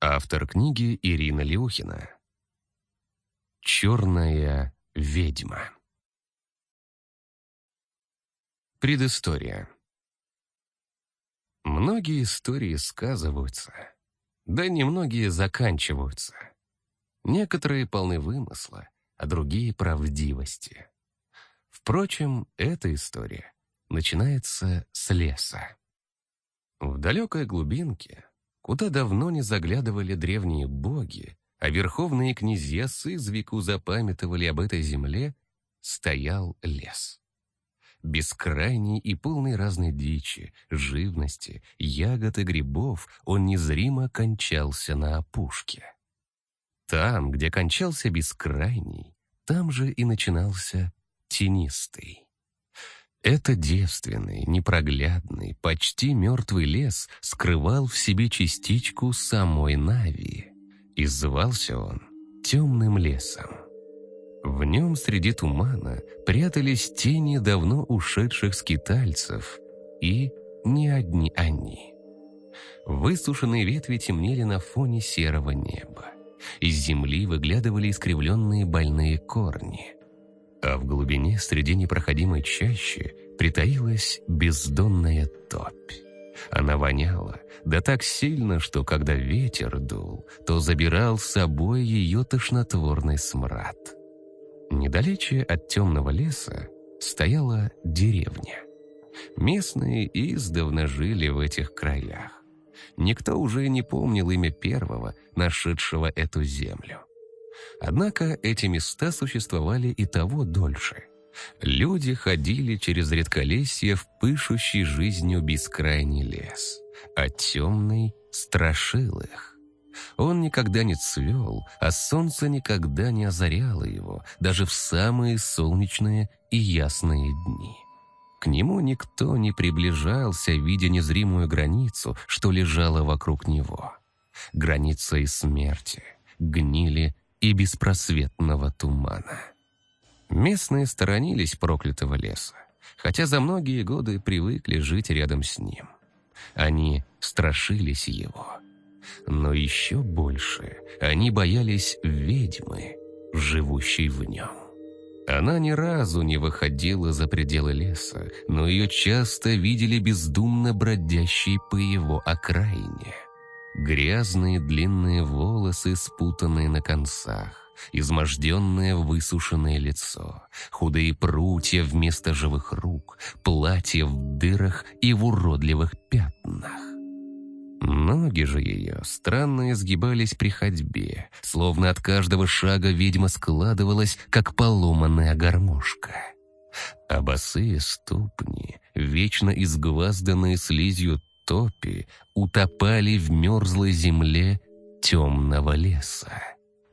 Автор книги Ирина Леухина. Черная ведьма. Предыстория. Многие истории сказываются, да немногие заканчиваются. Некоторые полны вымысла, а другие — правдивости. Впрочем, эта история начинается с леса. В далекой глубинке, куда давно не заглядывали древние боги, а верховные князья с извеку запамятовали об этой земле, стоял лес. Бескрайний и полный разной дичи, живности, ягод и грибов он незримо кончался на опушке. Там, где кончался бескрайний, там же и начинался тенистый. Это девственный, непроглядный, почти мертвый лес скрывал в себе частичку самой Нави. И звался он темным лесом. В нем среди тумана прятались тени давно ушедших скитальцев, и не одни они. Высушенные ветви темнели на фоне серого неба. Из земли выглядывали искривленные больные корни — а в глубине среди непроходимой чащи притаилась бездонная топь. Она воняла, да так сильно, что когда ветер дул, то забирал с собой ее тошнотворный смрад. Недалече от темного леса стояла деревня. Местные издавна жили в этих краях. Никто уже не помнил имя первого, нашедшего эту землю. Однако эти места существовали и того дольше. Люди ходили через редколесье в пышущий жизнью бескрайний лес, а темный страшил их. Он никогда не цвел, а солнце никогда не озаряло его, даже в самые солнечные и ясные дни. К нему никто не приближался, видя незримую границу, что лежала вокруг него. Граница и смерти, гнили и беспросветного тумана. Местные сторонились проклятого леса, хотя за многие годы привыкли жить рядом с ним. Они страшились его. Но еще больше они боялись ведьмы, живущей в нем. Она ни разу не выходила за пределы леса, но ее часто видели бездумно бродящей по его окраине – Грязные длинные волосы, спутанные на концах, изможденное высушенное лицо, худые прутья вместо живых рук, платье в дырах и в уродливых пятнах. Ноги же ее странно изгибались при ходьбе, словно от каждого шага ведьма складывалась, как поломанная гармошка. А босые ступни, вечно изгвазданные слизью топи утопали в мерзлой земле темного леса.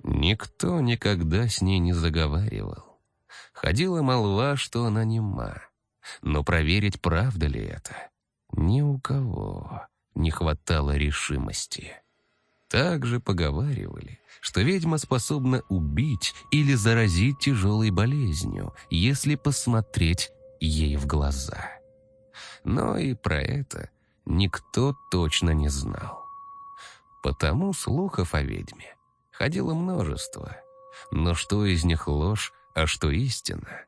Никто никогда с ней не заговаривал. Ходила молва, что она нема. Но проверить, правда ли это, ни у кого не хватало решимости. Также поговаривали, что ведьма способна убить или заразить тяжелой болезнью, если посмотреть ей в глаза. Но и про это никто точно не знал. Потому слухов о ведьме ходило множество. Но что из них ложь, а что истина,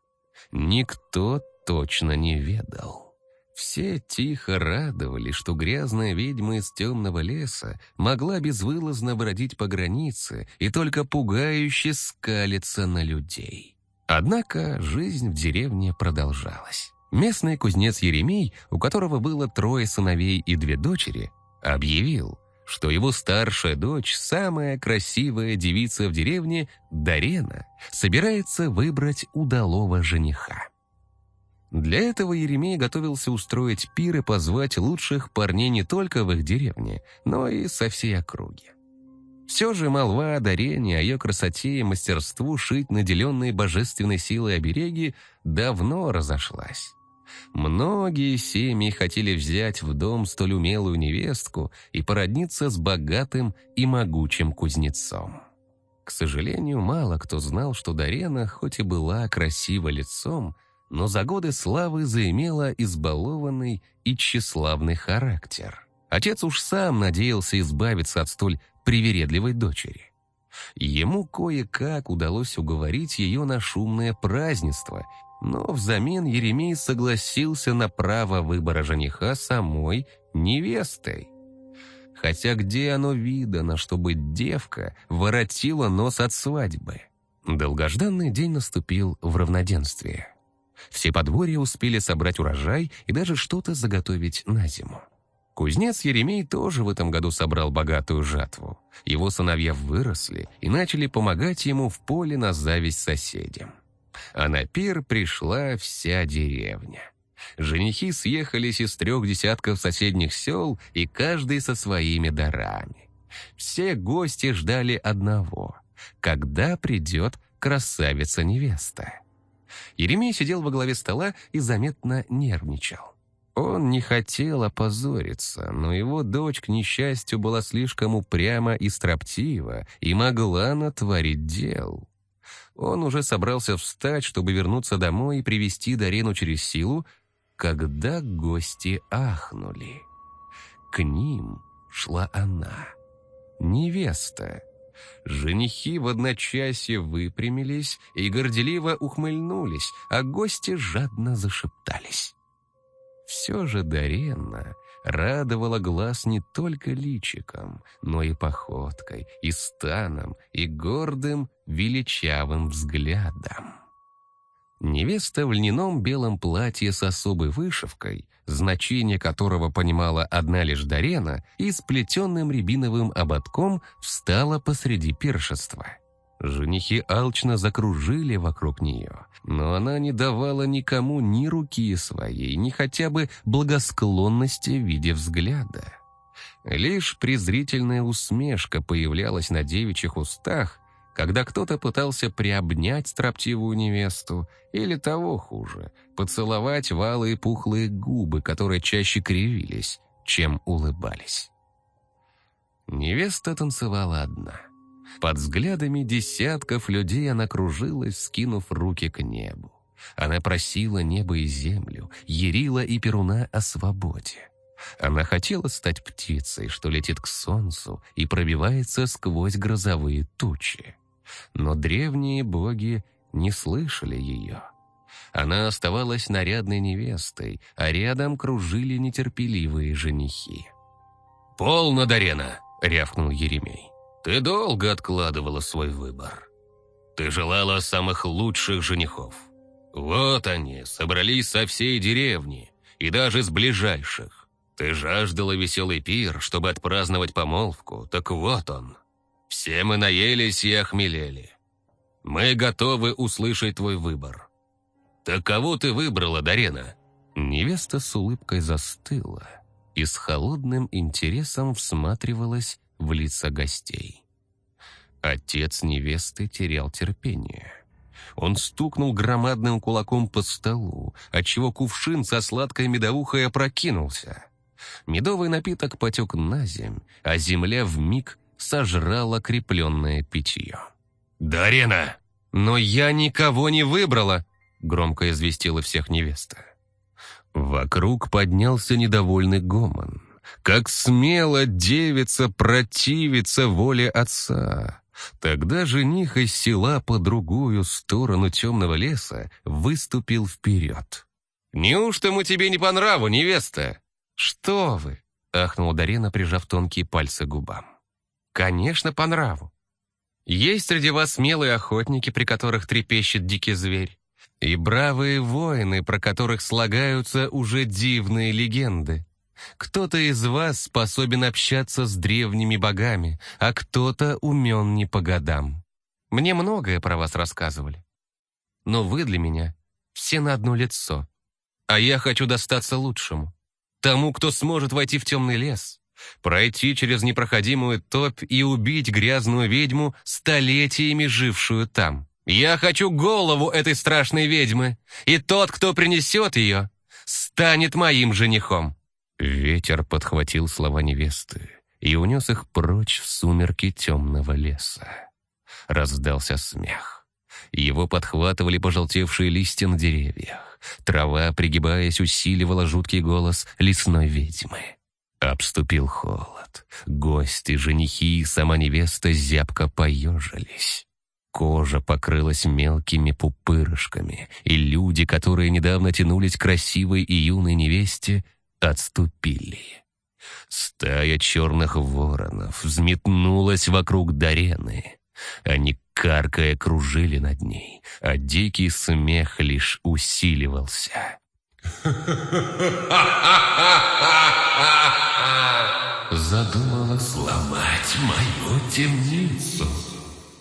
никто точно не ведал. Все тихо радовали, что грязная ведьма из темного леса могла безвылазно бродить по границе и только пугающе скалиться на людей. Однако жизнь в деревне продолжалась. Местный кузнец Еремей, у которого было трое сыновей и две дочери, объявил, что его старшая дочь, самая красивая девица в деревне, Дарена, собирается выбрать удалого жениха. Для этого Еремей готовился устроить пир и позвать лучших парней не только в их деревне, но и со всей округи. Все же молва о Дарене, о ее красоте и мастерству шить наделенные божественной силой обереги давно разошлась. Многие семьи хотели взять в дом столь умелую невестку и породниться с богатым и могучим кузнецом. К сожалению, мало кто знал, что Дарена, хоть и была красива лицом, но за годы славы заимела избалованный и тщеславный характер. Отец уж сам надеялся избавиться от столь привередливой дочери. Ему кое-как удалось уговорить ее на шумное празднество, но взамен Еремей согласился на право выбора жениха самой невестой. Хотя где оно видано, чтобы девка воротила нос от свадьбы? Долгожданный день наступил в равноденствие. Все подворья успели собрать урожай и даже что-то заготовить на зиму. Кузнец Еремей тоже в этом году собрал богатую жатву. Его сыновья выросли и начали помогать ему в поле на зависть соседям. А на пир пришла вся деревня. Женихи съехались из трех десятков соседних сел, и каждый со своими дарами. Все гости ждали одного — когда придет красавица-невеста. Еремей сидел во главе стола и заметно нервничал. Он не хотел опозориться, но его дочь, к несчастью, была слишком упряма и строптива и могла натворить дел. Он уже собрался встать, чтобы вернуться домой и привести Дарину через силу, когда гости ахнули. К ним шла она, невеста. Женихи в одночасье выпрямились и горделиво ухмыльнулись, а гости жадно зашептались. Все же Даренна радовала глаз не только личиком, но и походкой, и станом, и гордым, величавым взглядом. Невеста в льняном белом платье с особой вышивкой, значение которого понимала одна лишь Дарена, и с плетенным рябиновым ободком встала посреди пиршества. Женихи алчно закружили вокруг нее, но она не давала никому ни руки своей, ни хотя бы благосклонности в виде взгляда. Лишь презрительная усмешка появлялась на девичьих устах, когда кто-то пытался приобнять строптивую невесту, или того хуже, поцеловать валые пухлые губы, которые чаще кривились, чем улыбались. Невеста танцевала одна — под взглядами десятков людей она кружилась, скинув руки к небу. Она просила небо и землю, ярила и перуна о свободе. Она хотела стать птицей, что летит к солнцу и пробивается сквозь грозовые тучи. Но древние боги не слышали ее. Она оставалась нарядной невестой, а рядом кружили нетерпеливые женихи. «Полно, Дарена!» — рявкнул Еремей. Ты долго откладывала свой выбор. Ты желала самых лучших женихов. Вот они, собрались со всей деревни и даже с ближайших. Ты жаждала веселый пир, чтобы отпраздновать помолвку, так вот он. Все мы наелись и охмелели. Мы готовы услышать твой выбор. Так кого ты выбрала, Дарена?» Невеста с улыбкой застыла и с холодным интересом всматривалась в лица гостей. Отец невесты терял терпение. Он стукнул громадным кулаком по столу, отчего кувшин со сладкой медовухой опрокинулся. Медовый напиток потек на земь, а земля вмиг сожрала крепленное питье. «Дарина! Но я никого не выбрала!» — громко известила всех невеста. Вокруг поднялся недовольный гомон. Как смело девица противится воле отца. Тогда жених из села по другую сторону темного леса выступил вперед. «Неужто мы тебе не по нраву, невеста?» «Что вы?» — ахнула Дарина, прижав тонкие пальцы к губам. «Конечно, по нраву. Есть среди вас смелые охотники, при которых трепещет дикий зверь, и бравые воины, про которых слагаются уже дивные легенды. Кто-то из вас способен общаться с древними богами, а кто-то умен не по годам. Мне многое про вас рассказывали. Но вы для меня все на одно лицо. А я хочу достаться лучшему. Тому, кто сможет войти в темный лес, пройти через непроходимую топь и убить грязную ведьму, столетиями жившую там. Я хочу голову этой страшной ведьмы, и тот, кто принесет ее, станет моим женихом. Ветер подхватил слова невесты и унес их прочь в сумерки темного леса. Раздался смех. Его подхватывали пожелтевшие листья на деревьях. Трава, пригибаясь, усиливала жуткий голос лесной ведьмы. Обступил холод. Гости, женихи и сама невеста зябко поежились. Кожа покрылась мелкими пупырышками, и люди, которые недавно тянулись к красивой и юной невесте, отступили. Стая черных воронов взметнулась вокруг Дарены. Они, каркая, кружили над ней, а дикий смех лишь усиливался. Задумала сломать мою темницу.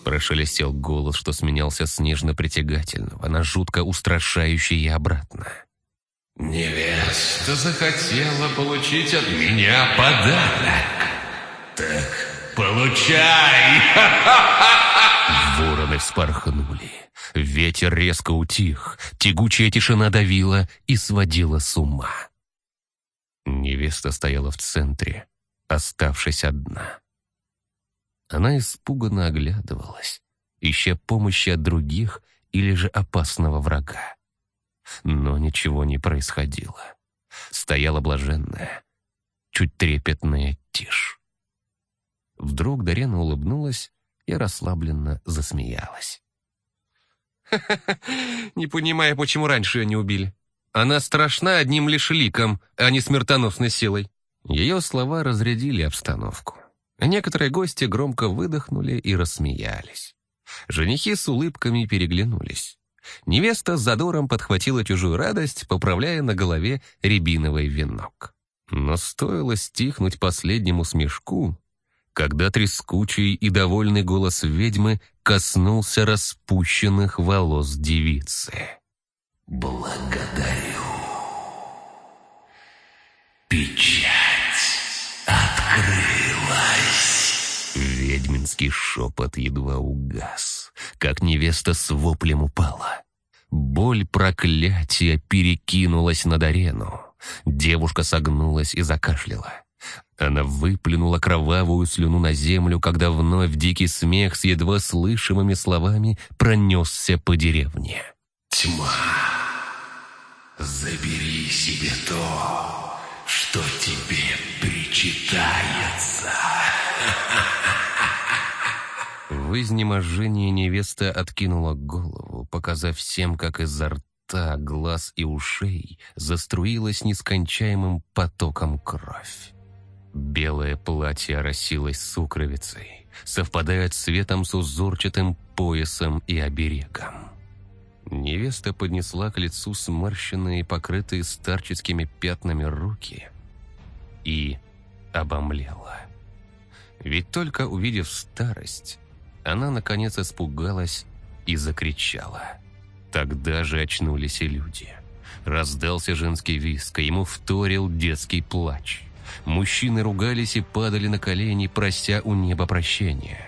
Прошелестел голос, что сменялся с нежно-притягательного на жутко устрашающий и обратно. «Невеста захотела получить от меня подарок. Так получай!» Вороны вспорхнули. Ветер резко утих, тягучая тишина давила и сводила с ума. Невеста стояла в центре, оставшись одна. Она испуганно оглядывалась, ища помощи от других или же опасного врага. Но ничего не происходило. Стояла блаженная, чуть трепетная тишь. Вдруг Дарена улыбнулась и расслабленно засмеялась. «Не понимая, почему раньше ее не убили. Она страшна одним лишь ликом, а не смертоносной силой». Ее слова разрядили обстановку. Некоторые гости громко выдохнули и рассмеялись. Женихи с улыбками переглянулись. Невеста с задором подхватила чужую радость, поправляя на голове рябиновый венок. Но стоило стихнуть последнему смешку, когда трескучий и довольный голос ведьмы коснулся распущенных волос девицы. «Благодарю. Печать открылась». Ведьминский шепот едва угас, как невеста с воплем упала. Боль проклятия перекинулась над арену. Девушка согнулась и закашляла. Она выплюнула кровавую слюну на землю, когда вновь дикий смех с едва слышимыми словами пронесся по деревне. «Тьма, забери себе то, что тебе причитается!» В изнеможении невеста откинула голову, показав всем, как изо рта, глаз и ушей заструилась нескончаемым потоком кровь. Белое платье оросилось сукровицей, совпадая цветом с узорчатым поясом и оберегом. Невеста поднесла к лицу сморщенные, покрытые старческими пятнами руки и обомлела. Ведь только увидев старость, она, наконец, испугалась и закричала. Тогда же очнулись и люди. Раздался женский виск, а ему вторил детский плач. Мужчины ругались и падали на колени, прося у неба прощения.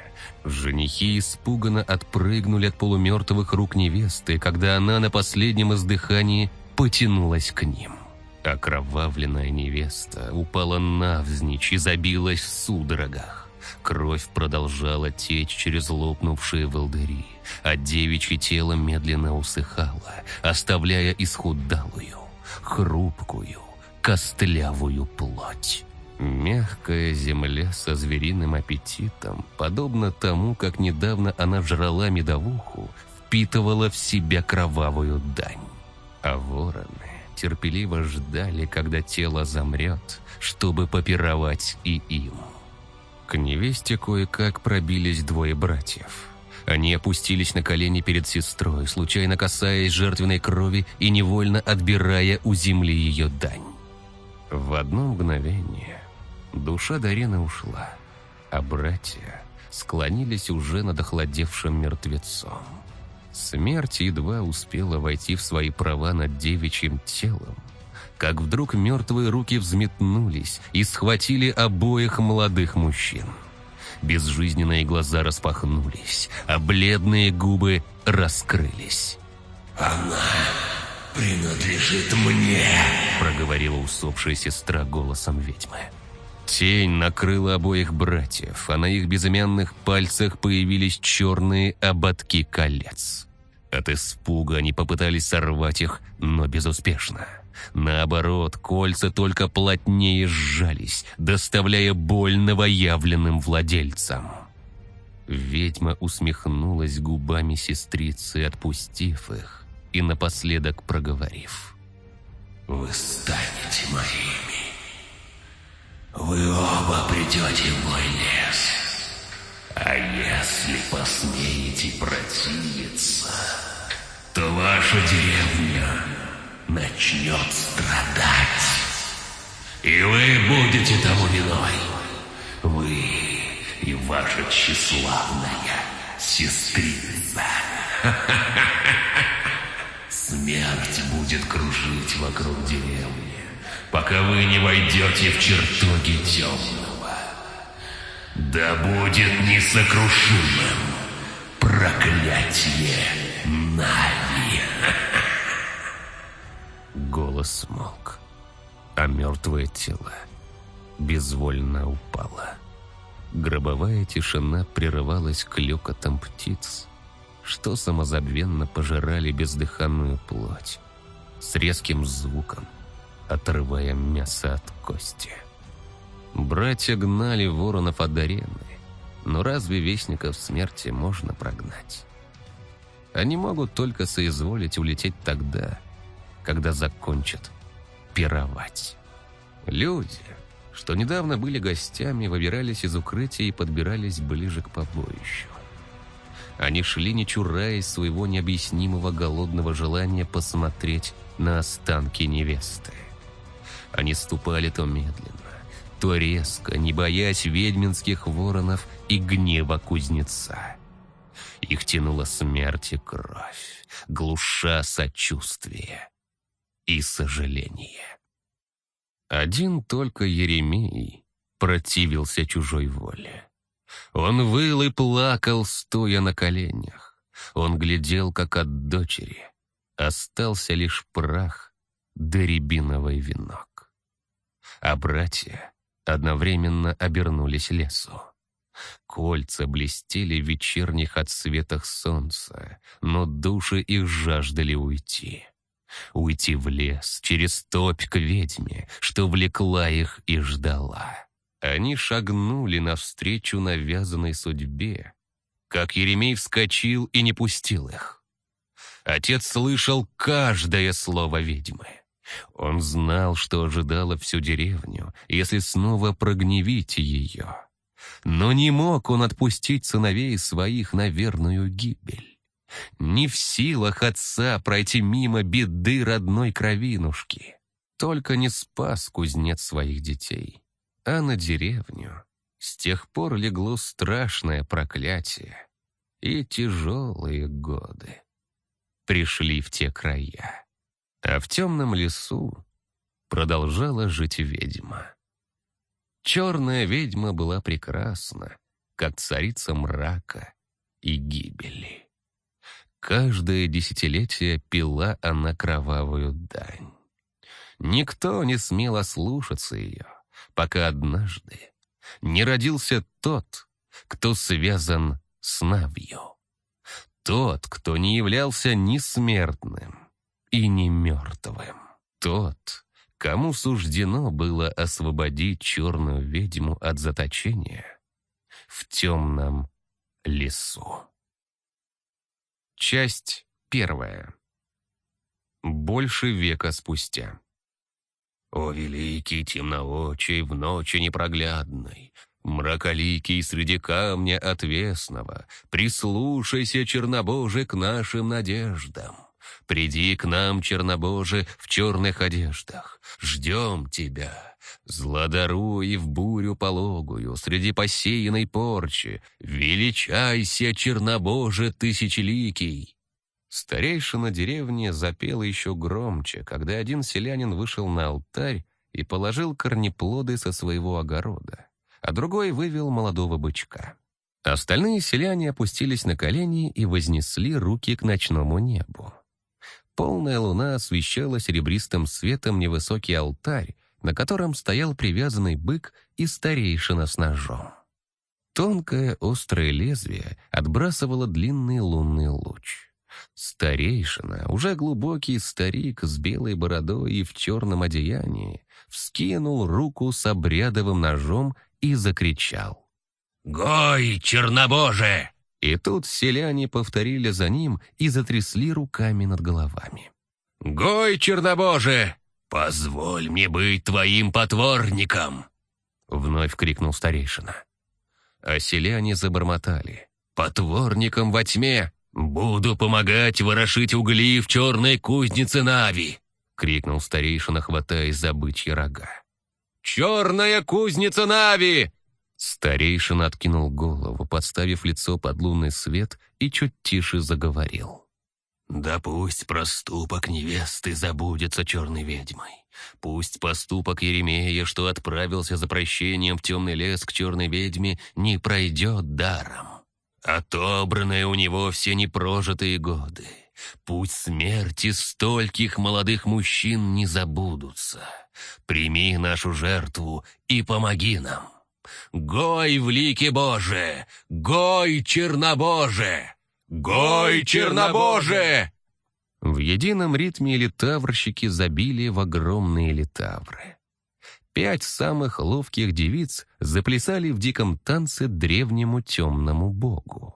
Женихи испуганно отпрыгнули от полумертвых рук невесты, когда она на последнем издыхании потянулась к ним. Окровавленная невеста упала навзничь и забилась в судорогах. Кровь продолжала течь через лопнувшие волдыри, а девичье тело медленно усыхало, оставляя исхудалую, хрупкую, костлявую плоть. Мягкая земля со звериным аппетитом, подобно тому, как недавно она жрала медовуху, впитывала в себя кровавую дань. А вороны терпеливо ждали, когда тело замрет, чтобы попировать и им. К невесте кое-как пробились двое братьев. Они опустились на колени перед сестрой, случайно касаясь жертвенной крови и невольно отбирая у земли ее дань. В одно мгновение душа Дарена ушла, а братья склонились уже над охладевшим мертвецом. Смерть едва успела войти в свои права над девичьим телом, как вдруг мертвые руки взметнулись и схватили обоих молодых мужчин. Безжизненные глаза распахнулись, а бледные губы раскрылись. «Она принадлежит мне», — проговорила усопшая сестра голосом ведьмы. Тень накрыла обоих братьев, а на их безымянных пальцах появились черные ободки колец. От испуга они попытались сорвать их, но безуспешно. Наоборот, кольца только плотнее сжались, доставляя боль новоявленным владельцам. Ведьма усмехнулась губами сестрицы, отпустив их, и напоследок проговорив. «Вы станете моими. Вы оба придете в мой лес. А если посмеете противиться, то ваша деревня начнет страдать. И вы будете тому виной. Вы и ваша тщеславная сестрица. Смерть будет кружить вокруг деревни, пока вы не войдете в чертоги темного. Да будет несокрушимым проклятие Нави. Голос смолк, а мертвое тело безвольно упало. Гробовая тишина прерывалась клёкотом птиц, что самозабвенно пожирали бездыханную плоть, с резким звуком, отрывая мясо от кости. Братья гнали воронов от арены, но разве вестников смерти можно прогнать? Они могут только соизволить улететь тогда, когда закончат пировать. Люди, что недавно были гостями, выбирались из укрытия и подбирались ближе к побоищу. Они шли, не чураясь своего необъяснимого голодного желания посмотреть на останки невесты. Они ступали то медленно, то резко, не боясь ведьминских воронов и гнева кузнеца. Их тянула смерть и кровь, глуша сочувствие и сожаление. Один только Еремей противился чужой воле. Он выл и плакал, стоя на коленях. Он глядел, как от дочери. Остался лишь прах да рябиновый венок. А братья одновременно обернулись лесу. Кольца блестели в вечерних отсветах солнца, но души их жаждали уйти. Уйти в лес, через топь к ведьме, что влекла их и ждала. Они шагнули навстречу навязанной судьбе, как Еремей вскочил и не пустил их. Отец слышал каждое слово ведьмы. Он знал, что ожидало всю деревню, если снова прогневить ее. Но не мог он отпустить сыновей своих на верную гибель. Не в силах отца пройти мимо беды родной кровинушки. Только не спас кузнец своих детей. А на деревню с тех пор легло страшное проклятие. И тяжелые годы пришли в те края. А в темном лесу продолжала жить ведьма. Черная ведьма была прекрасна, как царица мрака и гибели. Каждое десятилетие пила она кровавую дань. Никто не смел ослушаться ее, пока однажды не родился тот, кто связан с Навью. Тот, кто не являлся ни смертным и ни мертвым. Тот, кому суждено было освободить черную ведьму от заточения в темном лесу. Часть первая. Больше века спустя. О, великий темноочий в ночи непроглядной, Мраколикий среди камня отвесного, Прислушайся, Чернобоже, к нашим надеждам. Приди к нам, Чернобоже, в черных одеждах. Ждем тебя. Злодаруй в бурю пологую, среди посеянной порчи. Величайся, Чернобоже, тысячеликий. Старейшина деревни запела еще громче, когда один селянин вышел на алтарь и положил корнеплоды со своего огорода, а другой вывел молодого бычка. Остальные селяне опустились на колени и вознесли руки к ночному небу. Полная луна освещала серебристым светом невысокий алтарь, на котором стоял привязанный бык и старейшина с ножом. Тонкое острое лезвие отбрасывало длинный лунный луч. Старейшина, уже глубокий старик с белой бородой и в черном одеянии, вскинул руку с обрядовым ножом и закричал. «Гой, чернобоже!» И тут селяне повторили за ним и затрясли руками над головами. «Гой, чернобоже! Позволь мне быть твоим потворником!» Вновь крикнул старейшина. А селяне забормотали. «Потворником во тьме! Буду помогать ворошить угли в черной кузнице Нави!» крикнул старейшина, хватаясь за бычьи рога. «Черная кузница Нави!» Старейшина откинул голову, подставив лицо под лунный свет и чуть тише заговорил. «Да пусть проступок невесты забудется черной ведьмой. Пусть поступок Еремея, что отправился за прощением в темный лес к черной ведьме, не пройдет даром. Отобранные у него все непрожитые годы. Пусть смерти стольких молодых мужчин не забудутся. Прими нашу жертву и помоги нам». Гой в лике Боже! Гой, Чернобоже! Гой, Чернобоже!» В едином ритме литаврщики забили в огромные литавры. Пять самых ловких девиц заплясали в диком танце древнему темному богу.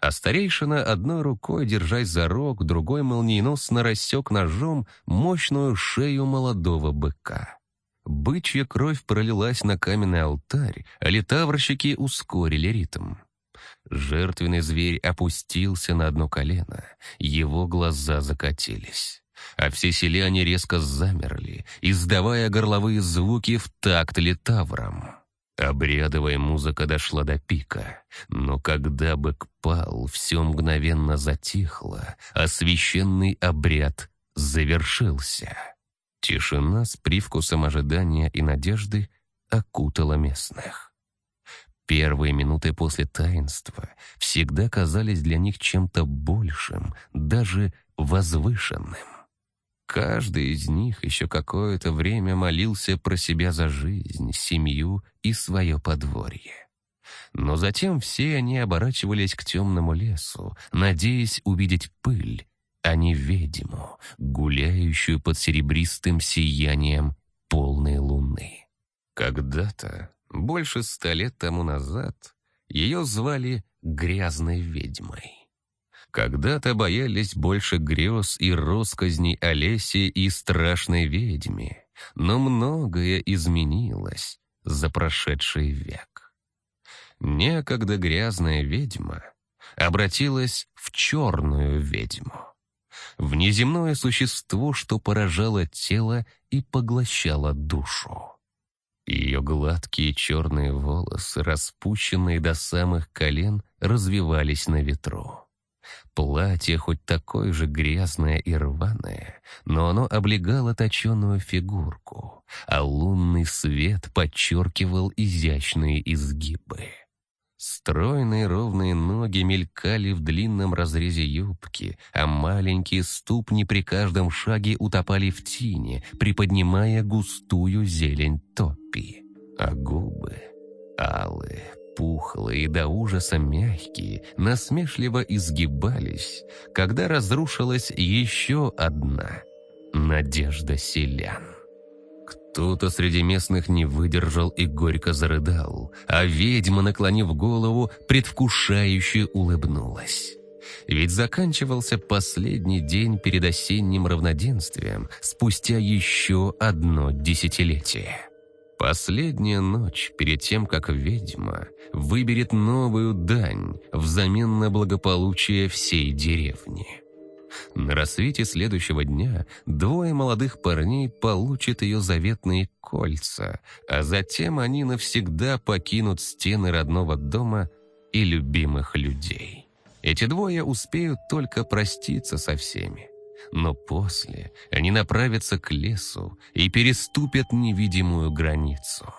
А старейшина, одной рукой держась за рог, другой молниеносно рассек ножом мощную шею молодого быка. Бычья кровь пролилась на каменный алтарь, а летаврщики ускорили ритм. Жертвенный зверь опустился на одно колено, его глаза закатились. А все селяне резко замерли, издавая горловые звуки в такт летаврам. Обрядовая музыка дошла до пика, но когда бык пал, все мгновенно затихло, а священный обряд завершился. Тишина с привкусом ожидания и надежды окутала местных. Первые минуты после таинства всегда казались для них чем-то большим, даже возвышенным. Каждый из них еще какое-то время молился про себя за жизнь, семью и свое подворье. Но затем все они оборачивались к темному лесу, надеясь увидеть пыль, а не ведьму, гуляющую под серебристым сиянием полной луны. Когда-то, больше ста лет тому назад, ее звали «грязной ведьмой». Когда-то боялись больше грез и росказней Олесе и страшной ведьме, но многое изменилось за прошедший век. Некогда грязная ведьма обратилась в черную ведьму внеземное существо, что поражало тело и поглощало душу. Ее гладкие черные волосы, распущенные до самых колен, развивались на ветру. Платье хоть такое же грязное и рваное, но оно облегало точеную фигурку, а лунный свет подчеркивал изящные изгибы. Стройные ровные ноги мелькали в длинном разрезе юбки, а маленькие ступни при каждом шаге утопали в тени, приподнимая густую зелень топи. А губы алые, пухлые и до ужаса мягкие, насмешливо изгибались, когда разрушилась еще одна надежда селян. Кто-то среди местных не выдержал и горько зарыдал, а ведьма, наклонив голову, предвкушающе улыбнулась. Ведь заканчивался последний день перед осенним равноденствием, спустя еще одно десятилетие. Последняя ночь перед тем, как ведьма выберет новую дань взамен на благополучие всей деревни. На рассвете следующего дня двое молодых парней получат ее заветные кольца, а затем они навсегда покинут стены родного дома и любимых людей. Эти двое успеют только проститься со всеми. Но после они направятся к лесу и переступят невидимую границу.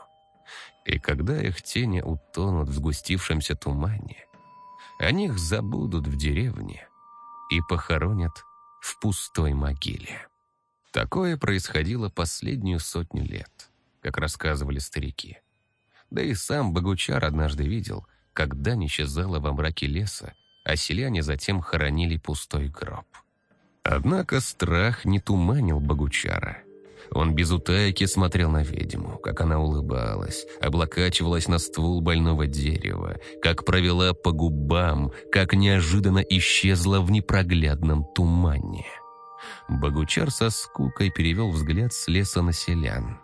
И когда их тени утонут в сгустившемся тумане, о них забудут в деревне, и похоронят в пустой могиле. Такое происходило последнюю сотню лет, как рассказывали старики. Да и сам Богучар однажды видел, как дань исчезала во мраке леса а селяне затем хоронили пустой гроб. Однако страх не туманил Богучара. Он без утайки смотрел на ведьму, как она улыбалась, облокачивалась на ствол больного дерева, как провела по губам, как неожиданно исчезла в непроглядном тумане. Богучар со скукой перевел взгляд с леса на селян.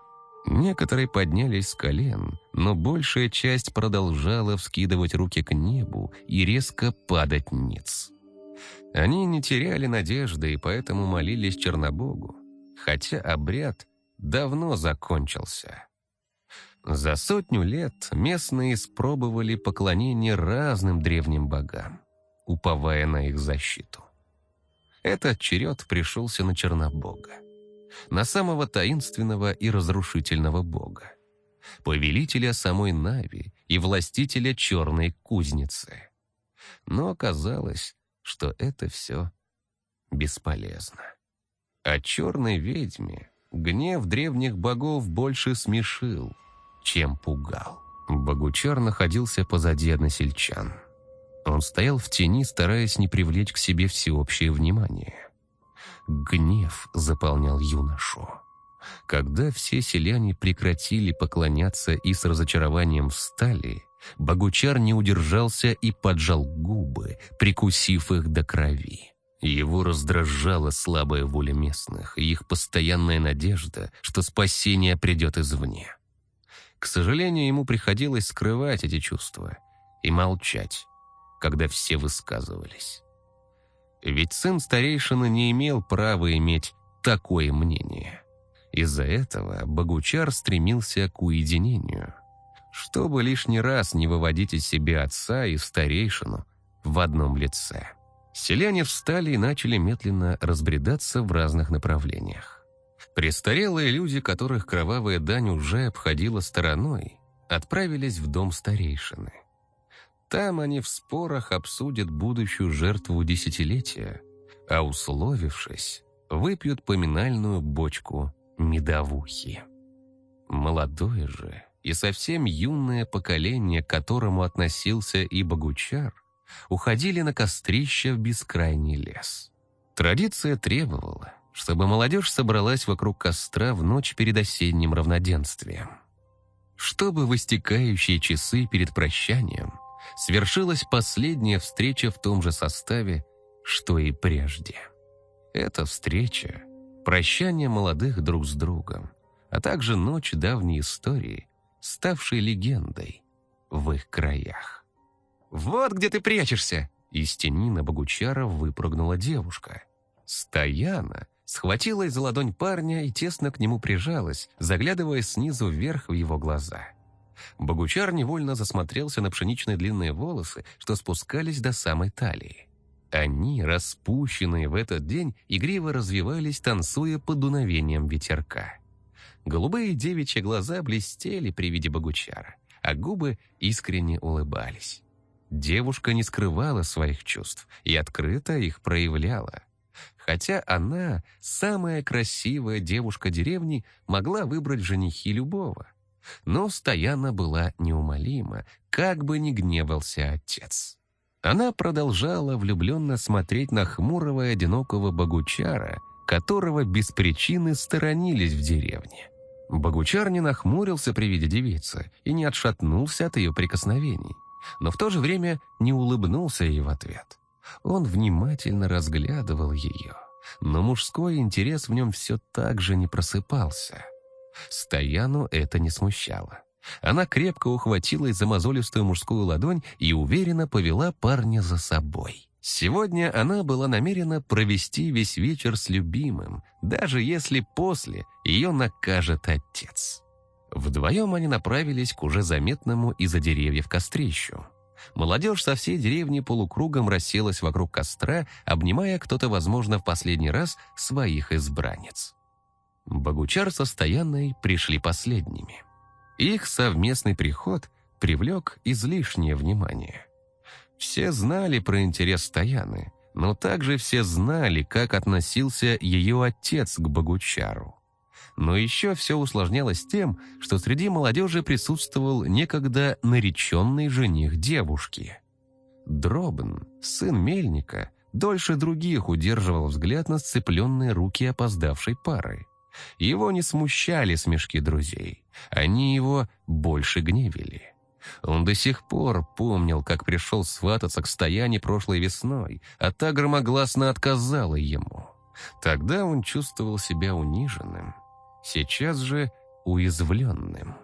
Некоторые поднялись с колен, но большая часть продолжала вскидывать руки к небу и резко падать ниц. Они не теряли надежды и поэтому молились Чернобогу, хотя обряд давно закончился. За сотню лет местные испробовали поклонение разным древним богам, уповая на их защиту. Этот черед пришелся на Чернобога на самого таинственного и разрушительного бога, повелителя самой Нави и властителя черной кузницы. Но оказалось, что это все бесполезно. О черной ведьме гнев древних богов больше смешил, чем пугал. Богучар находился позади односельчан. Он стоял в тени, стараясь не привлечь к себе всеобщее внимание. Гнев заполнял юношу. Когда все селяне прекратили поклоняться и с разочарованием встали, Богучар не удержался и поджал губы, прикусив их до крови. Его раздражала слабая воля местных и их постоянная надежда, что спасение придет извне. К сожалению, ему приходилось скрывать эти чувства и молчать, когда все высказывались. Ведь сын старейшины не имел права иметь такое мнение. Из-за этого Богучар стремился к уединению, чтобы лишний раз не выводить из себя отца и старейшину в одном лице. Селяне встали и начали медленно разбредаться в разных направлениях. Престарелые люди, которых кровавая дань уже обходила стороной, отправились в дом старейшины. Там они в спорах обсудят будущую жертву десятилетия, а условившись, выпьют поминальную бочку медовухи. Молодое же и совсем юное поколение, к которому относился и Богучар, уходили на кострище в бескрайний лес. Традиция требовала, чтобы молодежь собралась вокруг костра в ночь перед осенним равноденствием. Чтобы в истекающие часы перед прощанием – свершилась последняя встреча в том же составе, что и прежде. Эта встреча – прощание молодых друг с другом, а также ночь давней истории, ставшей легендой в их краях. «Вот где ты прячешься!» Из тени на Богучара выпрыгнула девушка. Стояна схватилась за ладонь парня и тесно к нему прижалась, заглядывая снизу вверх в его глаза. Богучар невольно засмотрелся на пшеничные длинные волосы, что спускались до самой талии. Они, распущенные в этот день, игриво развивались, танцуя под дуновением ветерка. Голубые девичьи глаза блестели при виде Богучара, а губы искренне улыбались. Девушка не скрывала своих чувств и открыто их проявляла. Хотя она, самая красивая девушка деревни, могла выбрать женихи любого. Но Стояна была неумолима, как бы ни гневался отец. Она продолжала влюбленно смотреть на хмурого и одинокого богучара, которого без причины сторонились в деревне. Богучар не нахмурился при виде девицы и не отшатнулся от ее прикосновений, но в то же время не улыбнулся ей в ответ. Он внимательно разглядывал ее, но мужской интерес в нем все так же не просыпался. Стояну это не смущало. Она крепко ухватилась за мозолистую мужскую ладонь и уверенно повела парня за собой. Сегодня она была намерена провести весь вечер с любимым, даже если после ее накажет отец. Вдвоем они направились к уже заметному из-за деревьев кострищу. Молодежь со всей деревни полукругом расселась вокруг костра, обнимая кто-то, возможно, в последний раз своих избранниц. Богучар со Стоянной пришли последними. Их совместный приход привлек излишнее внимание. Все знали про интерес Стояны, но также все знали, как относился ее отец к Богучару. Но еще все усложнялось тем, что среди молодежи присутствовал некогда нареченный жених девушки. Дробн, сын мельника, дольше других удерживал взгляд на сцепленные руки опоздавшей пары. Его не смущали смешки друзей, они его больше гневили. Он до сих пор помнил, как пришел свататься к стояне прошлой весной, а та громогласно отказала ему. Тогда он чувствовал себя униженным, сейчас же уязвленным.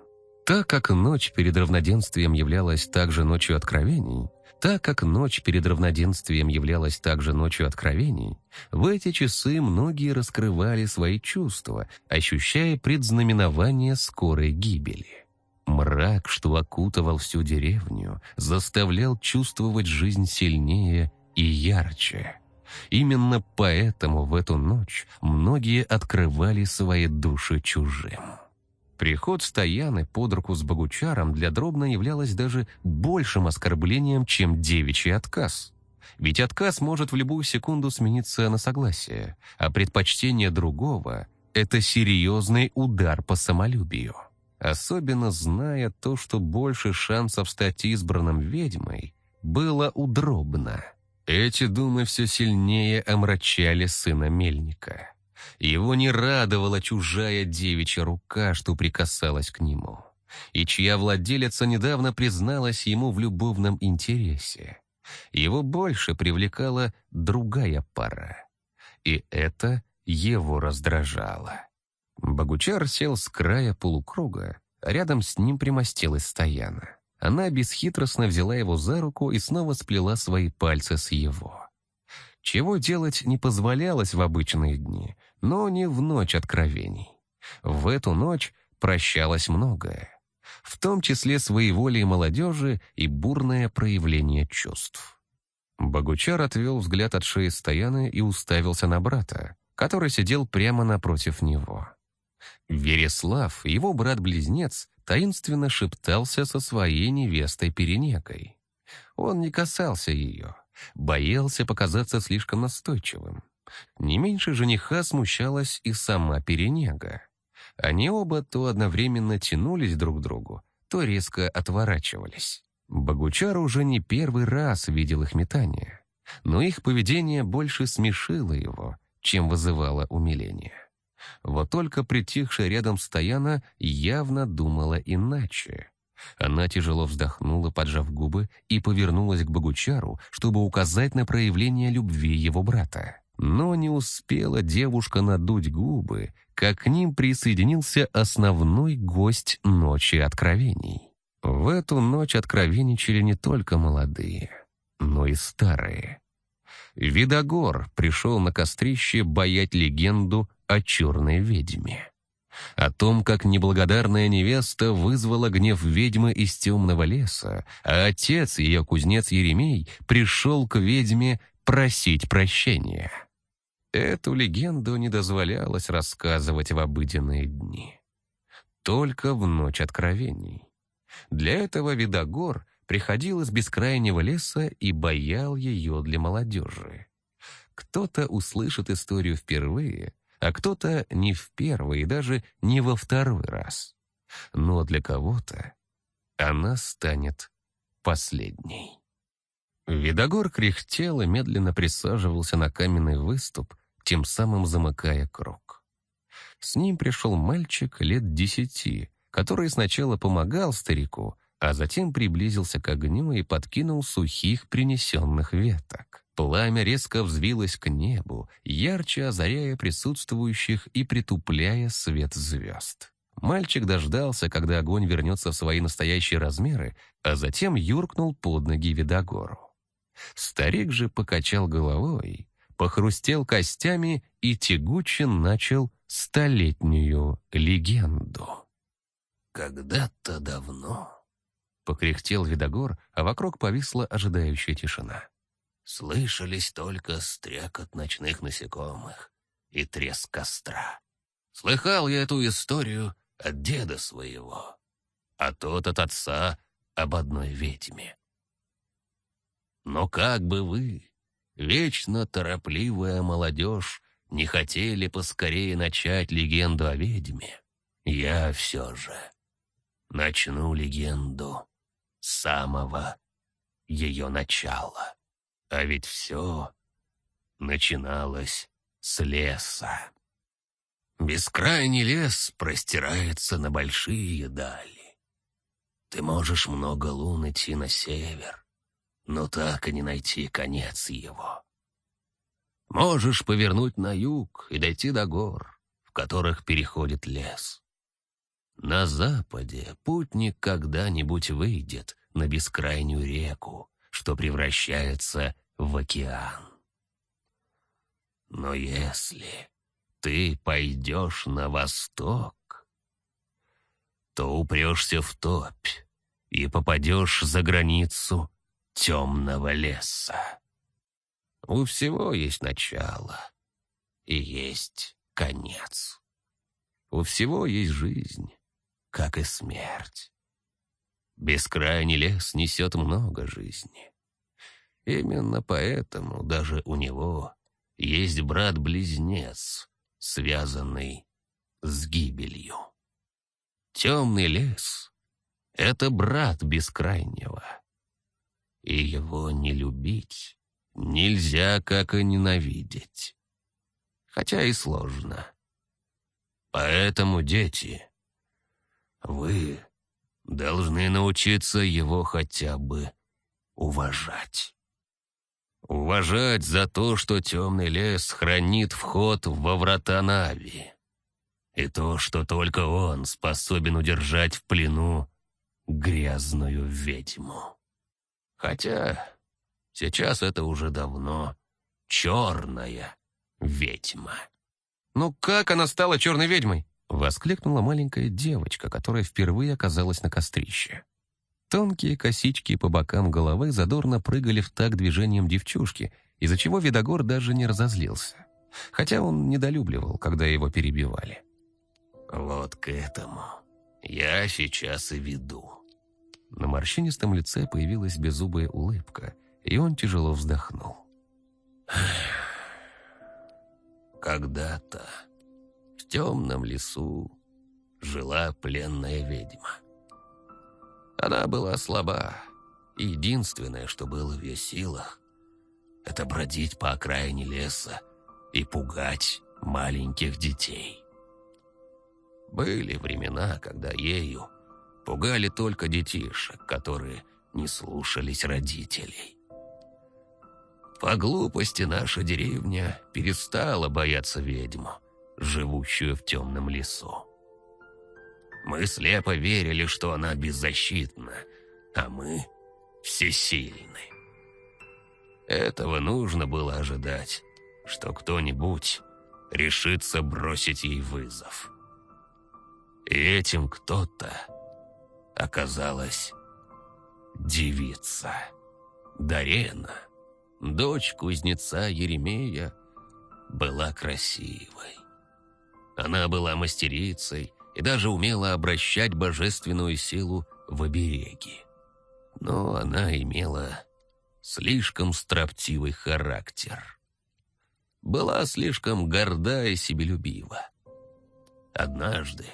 Так как ночь перед равноденствием являлась также ночью откровений, так как ночь перед равноденствием являлась также ночью откровений, в эти часы многие раскрывали свои чувства, ощущая предзнаменование скорой гибели. Мрак, что окутывал всю деревню, заставлял чувствовать жизнь сильнее и ярче. Именно поэтому в эту ночь многие открывали свои души чужим. Приход Стояны под руку с Богучаром для Дробна являлось даже большим оскорблением, чем девичий отказ. Ведь отказ может в любую секунду смениться на согласие, а предпочтение другого — это серьезный удар по самолюбию. Особенно зная то, что больше шансов стать избранным ведьмой было удробно. Эти думы все сильнее омрачали сына Мельника. Его не радовала чужая девичья рука, что прикасалась к нему, и чья владелица недавно призналась ему в любовном интересе. Его больше привлекала другая пара, и это его раздражало. Богучар сел с края полукруга, рядом с ним примостилась Стояна. Она бесхитростно взяла его за руку и снова сплела свои пальцы с его. Чего делать не позволялось в обычные дни, но не в ночь откровений. В эту ночь прощалось многое, в том числе своеволие молодежи и бурное проявление чувств. Богучар отвел взгляд от шеи Стояны и уставился на брата, который сидел прямо напротив него. Вереслав, его брат-близнец, таинственно шептался со своей невестой Перенекой. Он не касался ее, боялся показаться слишком настойчивым. Не меньше жениха смущалась и сама Перенега. Они оба то одновременно тянулись друг к другу, то резко отворачивались. Богучар уже не первый раз видел их метание, но их поведение больше смешило его, чем вызывало умиление. Вот только притихшая рядом Стояна явно думала иначе. Она тяжело вздохнула, поджав губы, и повернулась к Богучару, чтобы указать на проявление любви его брата. Но не успела девушка надуть губы, как к ним присоединился основной гость Ночи Откровений. В эту ночь откровенничали не только молодые, но и старые. Видогор пришел на кострище боять легенду о черной ведьме. О том, как неблагодарная невеста вызвала гнев ведьмы из темного леса, а отец, ее кузнец Еремей, пришел к ведьме просить прощения. Эту легенду не дозволялось рассказывать в обыденные дни. Только в ночь откровений. Для этого Видогор приходил из бескрайнего леса и боял ее для молодежи. Кто-то услышит историю впервые, а кто-то не в первый и даже не во второй раз. Но для кого-то она станет последней. Видогор кряхтел и медленно присаживался на каменный выступ, тем самым замыкая круг. С ним пришел мальчик лет десяти, который сначала помогал старику, а затем приблизился к огню и подкинул сухих принесенных веток. Пламя резко взвилось к небу, ярче озаряя присутствующих и притупляя свет звезд. Мальчик дождался, когда огонь вернется в свои настоящие размеры, а затем юркнул под ноги Видогору. Старик же покачал головой, похрустел костями и тягуче начал столетнюю легенду. «Когда-то давно...» — покряхтел Видогор, а вокруг повисла ожидающая тишина слышались только стрекот ночных насекомых и треск костра. Слыхал я эту историю от деда своего, а тот от отца об одной ведьме. Но как бы вы, вечно торопливая молодежь, не хотели поскорее начать легенду о ведьме, я все же начну легенду самого ее начало. А ведь все начиналось с леса. Бескрайний лес простирается на большие дали. Ты можешь много лун идти на север, но так и не найти конец его. Можешь повернуть на юг и дойти до гор, в которых переходит лес. На западе путник когда-нибудь выйдет на бескрайнюю реку, что превращается в океан. Но если ты пойдешь на восток, то упрешься в топь и попадешь за границу темного леса. У всего есть начало и есть конец. У всего есть жизнь, как и смерть. Бескрайний лес несет много жизни. Именно поэтому даже у него есть брат-близнец, связанный с гибелью. Темный лес — это брат бескрайнего. И его не любить нельзя, как и ненавидеть. Хотя и сложно. Поэтому, дети, вы должны научиться его хотя бы уважать. Уважать за то, что темный лес хранит вход во врата Нави. И то, что только он способен удержать в плену грязную ведьму. Хотя сейчас это уже давно черная ведьма. «Ну как она стала черной ведьмой?» — воскликнула маленькая девочка, которая впервые оказалась на кострище. Тонкие косички по бокам головы задорно прыгали в такт движением девчушки, из-за чего Видогор даже не разозлился. Хотя он недолюбливал, когда его перебивали. «Вот к этому я сейчас и веду». На морщинистом лице появилась беззубая улыбка, и он тяжело вздохнул. «Когда-то в темном лесу жила пленная ведьма. Она была слаба. Единственное, что было в ее силах, это бродить по окраине леса и пугать маленьких детей. Были времена, когда ею пугали только детишек, которые не слушались родителей. По глупости наша деревня перестала бояться ведьму, живущую в темном лесу. Мы слепо верили, что она беззащитна, а мы всесильны. Этого нужно было ожидать, что кто-нибудь решится бросить ей вызов. И этим кто-то оказалась девица. Дарена, дочь кузнеца Еремея, была красивой. Она была мастерицей, и даже умела обращать божественную силу в обереги. Но она имела слишком строптивый характер. Была слишком горда и себелюбива. Однажды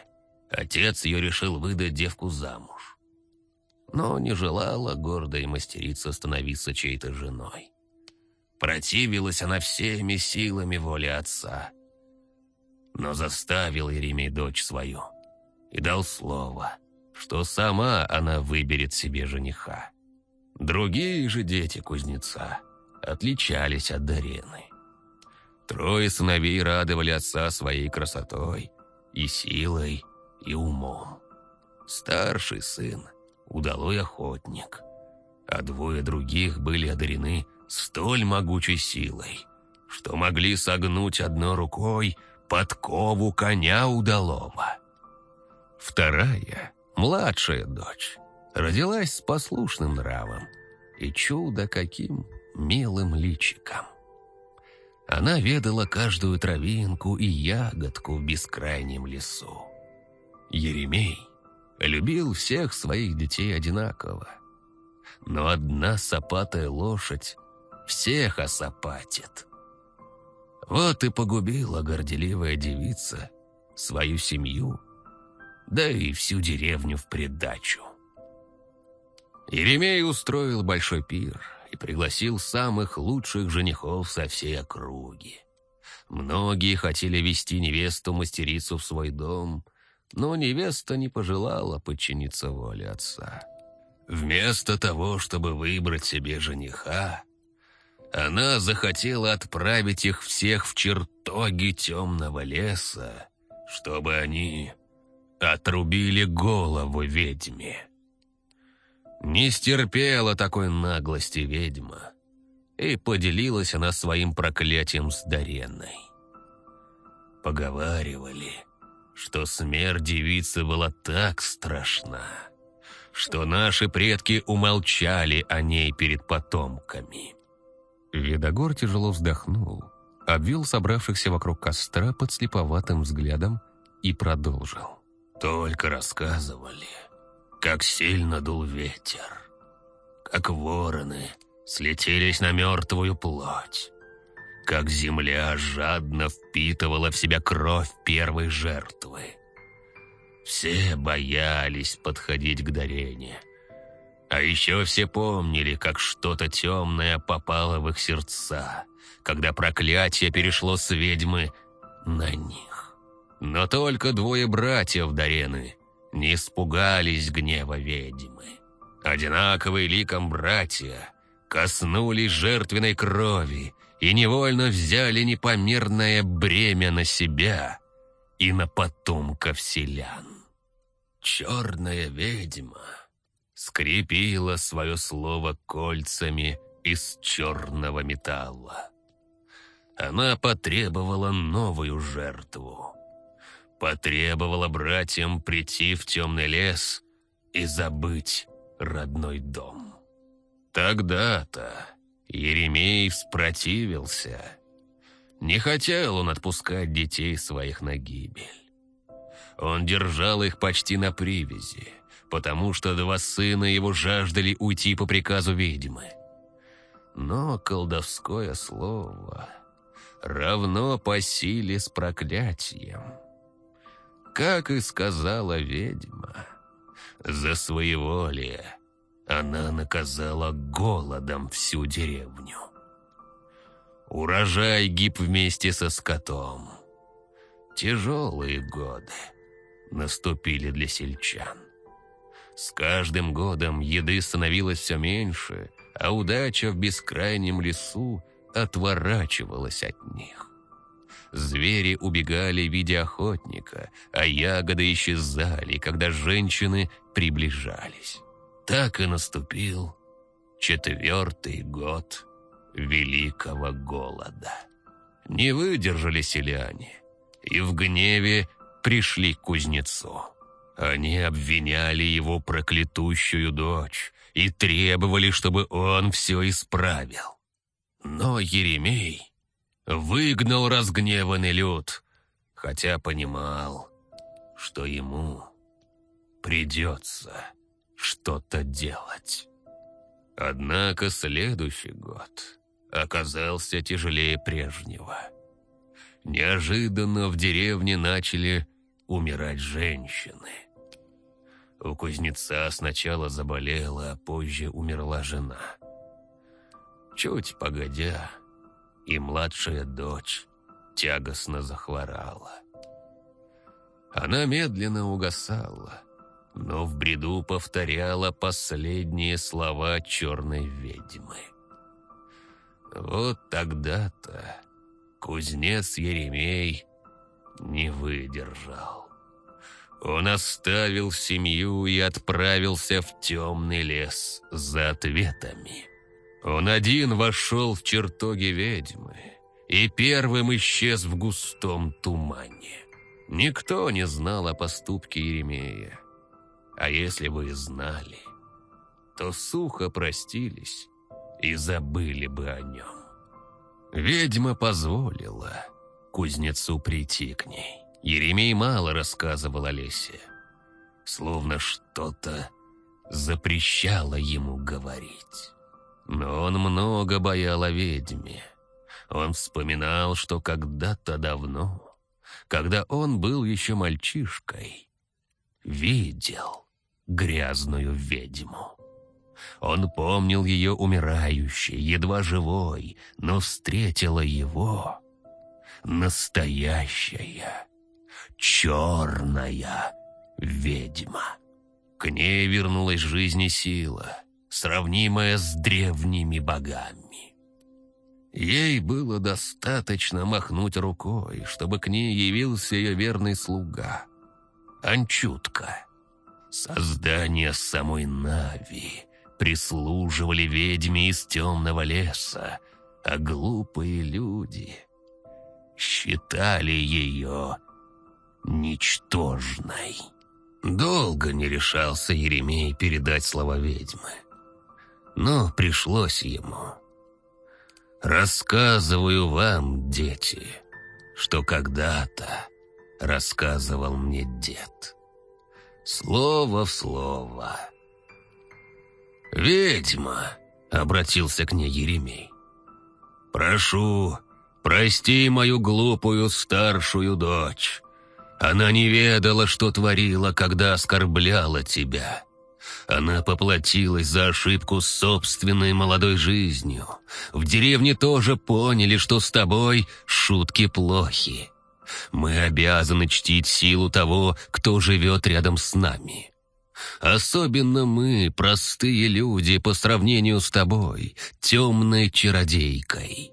отец ее решил выдать девку замуж. Но не желала гордая мастерица становиться чьей-то женой. Противилась она всеми силами воли отца, но заставил Еремей дочь свою и дал слово, что сама она выберет себе жениха. Другие же дети кузнеца отличались от Дарены. Трое сыновей радовали отца своей красотой и силой, и умом. Старший сын – удалой охотник, а двое других были одарены столь могучей силой, что могли согнуть одной рукой подкову коня удалого. Вторая, младшая дочь, родилась с послушным нравом и чудо каким милым личиком. Она ведала каждую травинку и ягодку в бескрайнем лесу. Еремей любил всех своих детей одинаково, но одна сапатая лошадь всех осапатит. Вот и погубила горделивая девица свою семью, да и всю деревню в придачу. Еремей устроил большой пир и пригласил самых лучших женихов со всей округи. Многие хотели вести невесту-мастерицу в свой дом, но невеста не пожелала подчиниться воле отца. Вместо того, чтобы выбрать себе жениха, она захотела отправить их всех в чертоги темного леса, чтобы они отрубили голову ведьме. Не стерпела такой наглости ведьма, и поделилась она своим проклятием с Даренной. Поговаривали, что смерть девицы была так страшна, что наши предки умолчали о ней перед потомками. Видогор тяжело вздохнул, обвел собравшихся вокруг костра под слеповатым взглядом и продолжил. «Только рассказывали, как сильно дул ветер, как вороны слетелись на мертвую плоть, как земля жадно впитывала в себя кровь первой жертвы. Все боялись подходить к Дарене, а еще все помнили, как что-то темное попало в их сердца, когда проклятие перешло с ведьмы на них. Но только двое братьев Дарены не испугались гнева ведьмы. Одинаковые ликом братья коснулись жертвенной крови и невольно взяли непомерное бремя на себя и на потомков селян. Черная ведьма — скрепила свое слово кольцами из черного металла. Она потребовала новую жертву. Потребовала братьям прийти в темный лес и забыть родной дом. Тогда-то Еремей вспротивился. Не хотел он отпускать детей своих на гибель. Он держал их почти на привязи потому что два сына его жаждали уйти по приказу ведьмы. Но колдовское слово равно по силе с проклятием. Как и сказала ведьма, за своеволие она наказала голодом всю деревню. Урожай гиб вместе со скотом. Тяжелые годы наступили для сельчан. С каждым годом еды становилось все меньше, а удача в бескрайнем лесу отворачивалась от них. Звери убегали в виде охотника, а ягоды исчезали, когда женщины приближались. Так и наступил четвертый год Великого Голода. Не выдержали селяне и в гневе пришли к кузнецу. Они обвиняли его проклятущую дочь и требовали, чтобы он все исправил. Но Еремей выгнал разгневанный люд, хотя понимал, что ему придется что-то делать. Однако следующий год оказался тяжелее прежнего. Неожиданно в деревне начали умирать женщины – у кузнеца сначала заболела, а позже умерла жена. Чуть погодя, и младшая дочь тягостно захворала. Она медленно угасала, но в бреду повторяла последние слова черной ведьмы. Вот тогда-то кузнец Еремей не выдержал. Он оставил семью и отправился в темный лес за ответами. Он один вошел в чертоги ведьмы и первым исчез в густом тумане. Никто не знал о поступке Еремея. А если бы и знали, то сухо простились и забыли бы о нем. Ведьма позволила кузнецу прийти к ней. Еремей мало рассказывал Олесе. Словно что-то запрещало ему говорить. Но он много боял о ведьме. Он вспоминал, что когда-то давно, когда он был еще мальчишкой, видел грязную ведьму. Он помнил ее умирающей, едва живой, но встретила его настоящая, черная ведьма. К ней вернулась жизнь и сила, сравнимая с древними богами. Ей было достаточно махнуть рукой, чтобы к ней явился ее верный слуга. Анчутка. Создание самой Нави прислуживали ведьме из темного леса, а глупые люди считали ее ничтожной. Долго не решался Еремей передать слова ведьмы. Но пришлось ему. «Рассказываю вам, дети, что когда-то рассказывал мне дед. Слово в слово». «Ведьма!» — обратился к ней Еремей. «Прошу, прости мою глупую старшую дочь. Она не ведала, что творила, когда оскорбляла тебя. Она поплатилась за ошибку собственной молодой жизнью. В деревне тоже поняли, что с тобой шутки плохи. Мы обязаны чтить силу того, кто живет рядом с нами. Особенно мы, простые люди, по сравнению с тобой, темной чародейкой.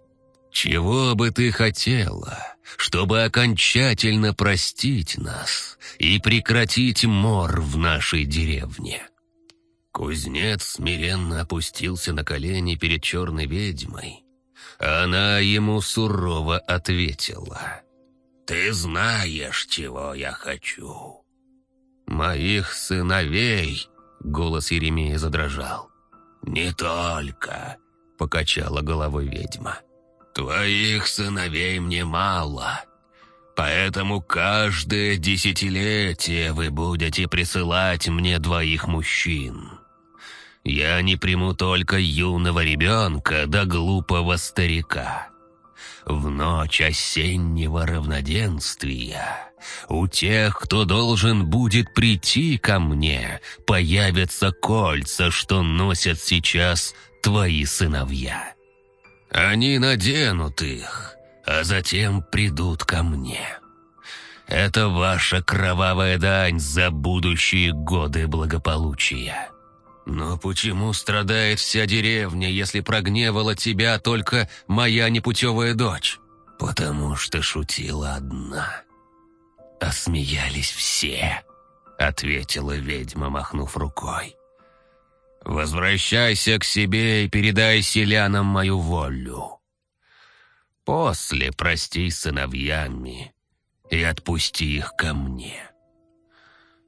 Чего бы ты хотела, чтобы окончательно простить нас и прекратить мор в нашей деревне?» Кузнец смиренно опустился на колени перед черной ведьмой. Она ему сурово ответила. «Ты знаешь, чего я хочу». «Моих сыновей!» — голос Еремея задрожал. «Не только!» — покачала головой ведьма. «Твоих сыновей мне мало, поэтому каждое десятилетие вы будете присылать мне двоих мужчин. Я не приму только юного ребенка да глупого старика. В ночь осеннего равноденствия у тех, кто должен будет прийти ко мне, появятся кольца, что носят сейчас твои сыновья». Они наденут их, а затем придут ко мне. Это ваша кровавая дань за будущие годы благополучия. Но почему страдает вся деревня, если прогневала тебя только моя непутевая дочь? Потому что шутила одна. А смеялись все, ответила ведьма, махнув рукой. Возвращайся к себе и передай селянам мою волю. После прости сыновьями и отпусти их ко мне.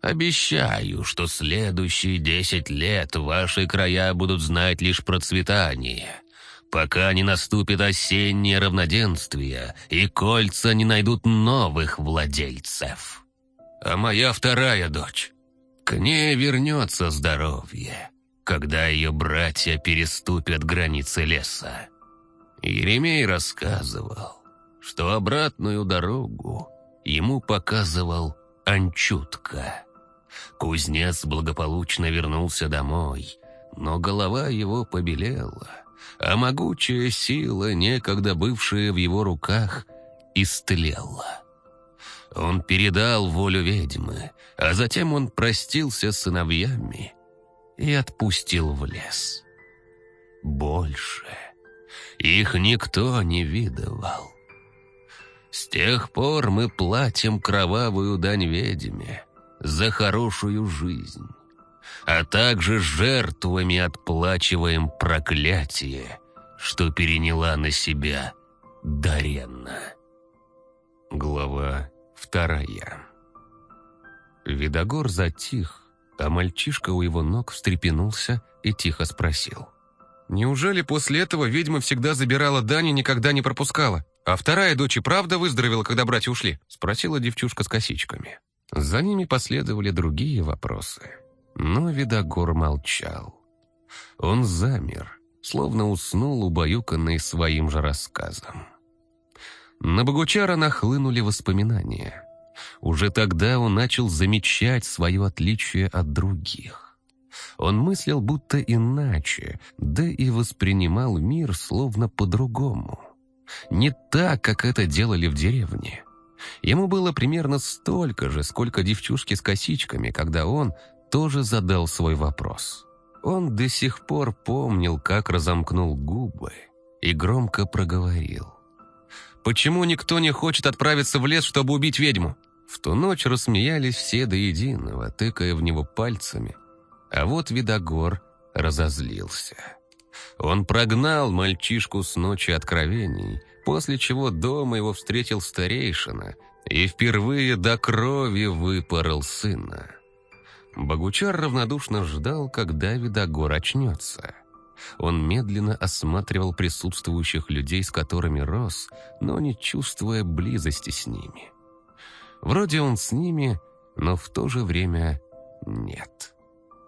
Обещаю, что следующие десять лет ваши края будут знать лишь процветание, пока не наступит осеннее равноденствие и кольца не найдут новых владельцев. А моя вторая дочь, к ней вернется здоровье когда ее братья переступят границы леса. Еремей рассказывал, что обратную дорогу ему показывал Анчутка. Кузнец благополучно вернулся домой, но голова его побелела, а могучая сила, некогда бывшая в его руках, истлела. Он передал волю ведьмы, а затем он простился с сыновьями и отпустил в лес. Больше их никто не видывал. С тех пор мы платим кровавую дань ведьме за хорошую жизнь, а также жертвами отплачиваем проклятие, что переняла на себя Даренна. Глава вторая. Видогор затих, а мальчишка у его ног встрепенулся и тихо спросил. «Неужели после этого ведьма всегда забирала дань и никогда не пропускала? А вторая дочь и правда выздоровела, когда братья ушли?» Спросила девчушка с косичками. За ними последовали другие вопросы. Но Видогор молчал. Он замер, словно уснул, убаюканный своим же рассказом. На Богучара нахлынули воспоминания. Уже тогда он начал замечать свое отличие от других. Он мыслил будто иначе, да и воспринимал мир словно по-другому. Не так, как это делали в деревне. Ему было примерно столько же, сколько девчушки с косичками, когда он тоже задал свой вопрос. Он до сих пор помнил, как разомкнул губы и громко проговорил. «Почему никто не хочет отправиться в лес, чтобы убить ведьму?» В ту ночь рассмеялись все до единого, тыкая в него пальцами. А вот Видогор разозлился. Он прогнал мальчишку с ночи откровений, после чего дома его встретил старейшина и впервые до крови выпорол сына. Богучар равнодушно ждал, когда Видогор очнется. Он медленно осматривал присутствующих людей, с которыми рос, но не чувствуя близости с ними. Вроде он с ними, но в то же время нет.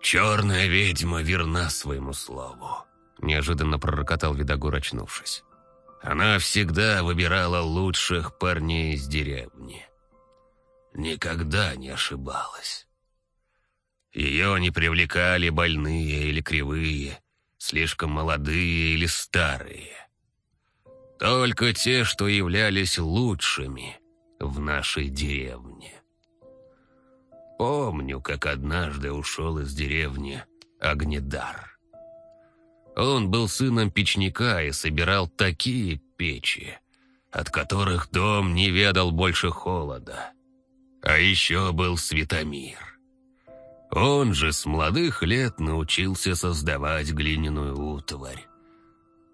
«Черная ведьма верна своему слову», — неожиданно пророкотал Видогор, очнувшись. «Она всегда выбирала лучших парней из деревни. Никогда не ошибалась. Ее не привлекали больные или кривые, слишком молодые или старые. Только те, что являлись лучшими в нашей деревне. Помню, как однажды ушел из деревни Огнедар. Он был сыном печника и собирал такие печи, от которых дом не ведал больше холода. А еще был Светомир. Он же с молодых лет научился создавать глиняную утварь.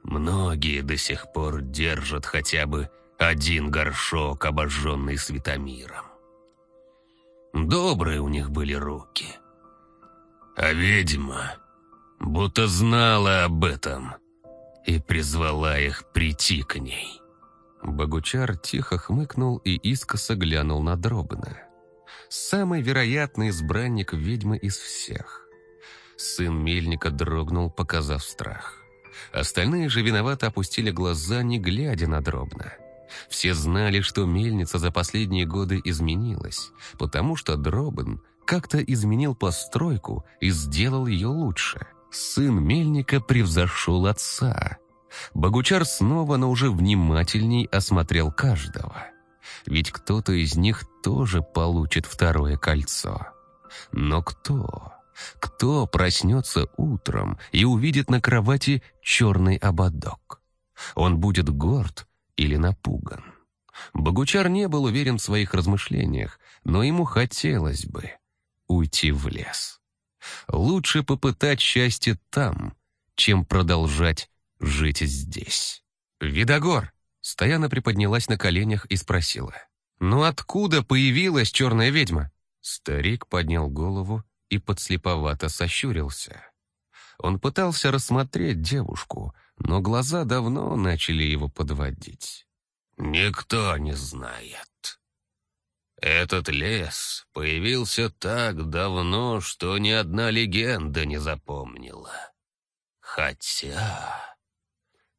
Многие до сих пор держат хотя бы один горшок, обожженный светомиром. Добрые у них были руки. А ведьма будто знала об этом и призвала их прийти к ней. Богучар тихо хмыкнул и искоса глянул на Дробна. Самый вероятный избранник ведьмы из всех. Сын мельника дрогнул, показав страх. Остальные же виновато опустили глаза, не глядя на Дробна. Все знали, что мельница за последние годы изменилась, потому что Дробен как-то изменил постройку и сделал ее лучше. Сын мельника превзошел отца. Богучар снова, но уже внимательней осмотрел каждого. Ведь кто-то из них тоже получит второе кольцо. Но кто? Кто проснется утром и увидит на кровати черный ободок? Он будет горд или напуган? Богучар не был уверен в своих размышлениях, но ему хотелось бы уйти в лес. Лучше попытать счастье там, чем продолжать жить здесь. «Видогор!» Стояна приподнялась на коленях и спросила. «Ну откуда появилась черная ведьма?» Старик поднял голову и подслеповато сощурился. Он пытался рассмотреть девушку, но глаза давно начали его подводить. «Никто не знает. Этот лес появился так давно, что ни одна легенда не запомнила. Хотя...»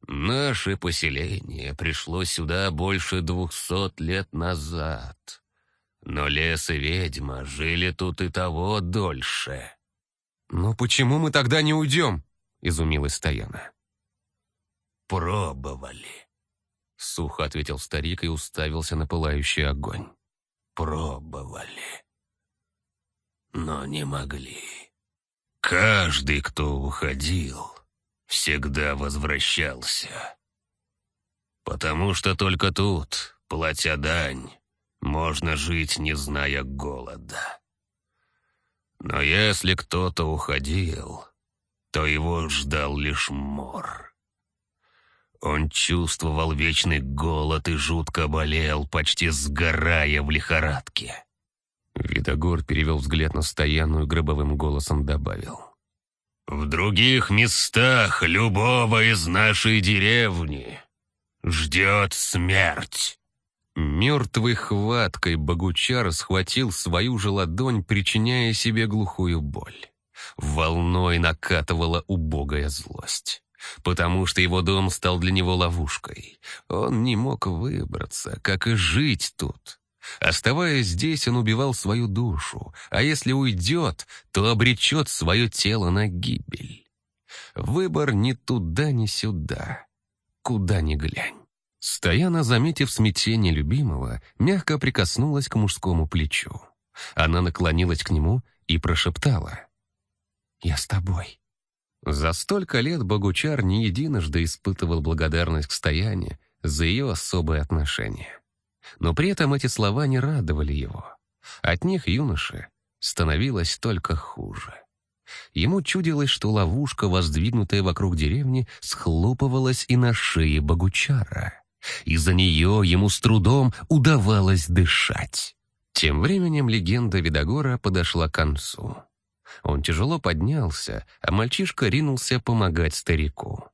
Наше поселение пришло сюда больше двухсот лет назад. Но лес и ведьма жили тут и того дольше. «Но почему мы тогда не уйдем?» — изумилась Стояна. «Пробовали», — сухо ответил старик и уставился на пылающий огонь. «Пробовали, но не могли. Каждый, кто уходил, всегда возвращался. Потому что только тут, платя дань, можно жить, не зная голода. Но если кто-то уходил, то его ждал лишь мор. Он чувствовал вечный голод и жутко болел, почти сгорая в лихорадке. Видогор перевел взгляд на стоянную гробовым голосом добавил. В других местах любого из нашей деревни ждет смерть. Мертвой хваткой Богучар схватил свою же ладонь, причиняя себе глухую боль. Волной накатывала убогая злость, потому что его дом стал для него ловушкой. Он не мог выбраться, как и жить тут. Оставаясь здесь, он убивал свою душу, а если уйдет, то обречет свое тело на гибель. Выбор ни туда, ни сюда, куда ни глянь. Стояна, заметив смятение любимого, мягко прикоснулась к мужскому плечу. Она наклонилась к нему и прошептала. «Я с тобой». За столько лет Богучар не единожды испытывал благодарность к Стояне за ее особое отношение. Но при этом эти слова не радовали его. От них юноше становилось только хуже. Ему чудилось, что ловушка, воздвигнутая вокруг деревни, схлопывалась и на шее Богучара. Из-за нее ему с трудом удавалось дышать. Тем временем легенда Видогора подошла к концу. Он тяжело поднялся, а мальчишка ринулся помогать старику.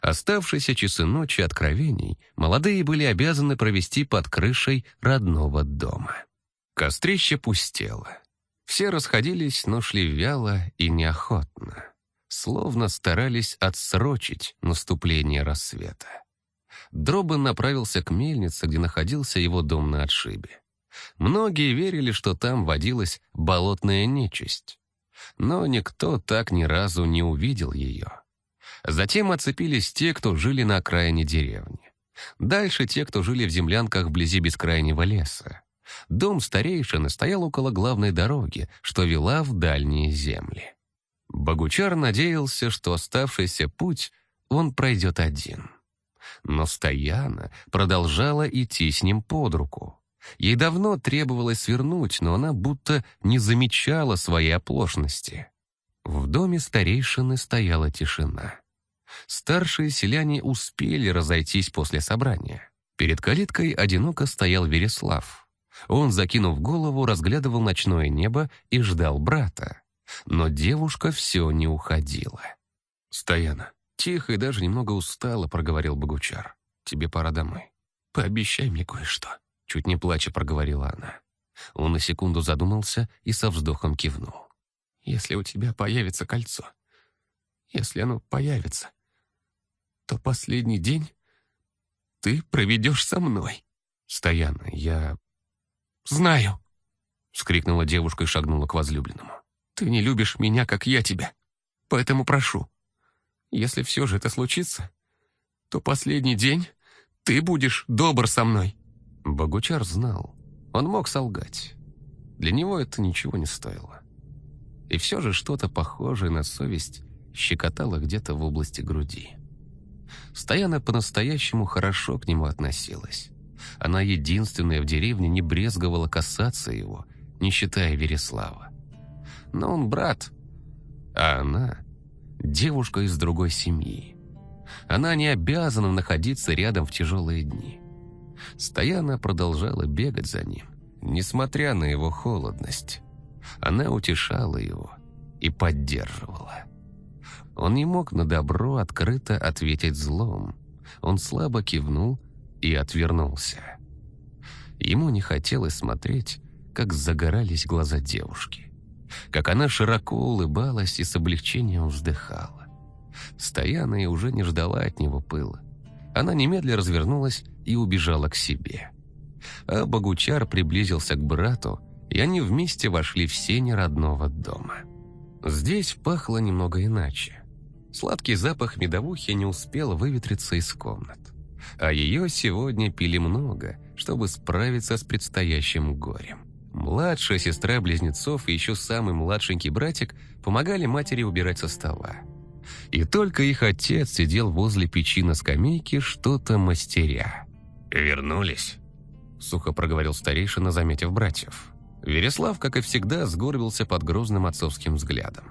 Оставшиеся часы ночи откровений молодые были обязаны провести под крышей родного дома. Кострище пустело. Все расходились, но шли вяло и неохотно, словно старались отсрочить наступление рассвета. Дробан направился к мельнице, где находился его дом на отшибе. Многие верили, что там водилась болотная нечисть. Но никто так ни разу не увидел ее. Затем оцепились те, кто жили на окраине деревни. Дальше те, кто жили в землянках вблизи бескрайнего леса. Дом старейшины стоял около главной дороги, что вела в дальние земли. Богучар надеялся, что оставшийся путь он пройдет один. Но Стояна продолжала идти с ним под руку. Ей давно требовалось свернуть, но она будто не замечала своей оплошности. В доме старейшины стояла тишина. Старшие селяне успели разойтись после собрания. Перед калиткой одиноко стоял Вереслав. Он, закинув голову, разглядывал ночное небо и ждал брата. Но девушка все не уходила. «Стояна, тихо и даже немного устало», — проговорил Богучар. «Тебе пора домой. Пообещай мне кое-что». Чуть не плача проговорила она. Он на секунду задумался и со вздохом кивнул. «Если у тебя появится кольцо, если оно появится, то последний день ты проведешь со мной». «Стояна, я...» «Знаю!» — вскрикнула девушка и шагнула к возлюбленному. «Ты не любишь меня, как я тебя. Поэтому прошу, если все же это случится, то последний день ты будешь добр со мной». Богучар знал, он мог солгать. Для него это ничего не стоило. И все же что-то похожее на совесть щекотало где-то в области груди. Стояна по-настоящему хорошо к нему относилась. Она единственная в деревне не брезговала касаться его, не считая Вереслава. Но он брат, а она — девушка из другой семьи. Она не обязана находиться рядом в тяжелые дни. Стояна продолжала бегать за ним, несмотря на его холодность. Она утешала его и поддерживала. Он не мог на добро открыто ответить злом. Он слабо кивнул и отвернулся. Ему не хотелось смотреть, как загорались глаза девушки, как она широко улыбалась и с облегчением вздыхала. Стояна и уже не ждала от него пыла. Она немедля развернулась и убежала к себе. А Богучар приблизился к брату, и они вместе вошли в сени родного дома. Здесь пахло немного иначе. Сладкий запах медовухи не успел выветриться из комнат. А ее сегодня пили много, чтобы справиться с предстоящим горем. Младшая сестра близнецов и еще самый младшенький братик помогали матери убирать со стола. И только их отец сидел возле печи на скамейке, что-то мастеря. «Вернулись?» — сухо проговорил старейшина, заметив братьев. Вереслав, как и всегда, сгорбился под грозным отцовским взглядом.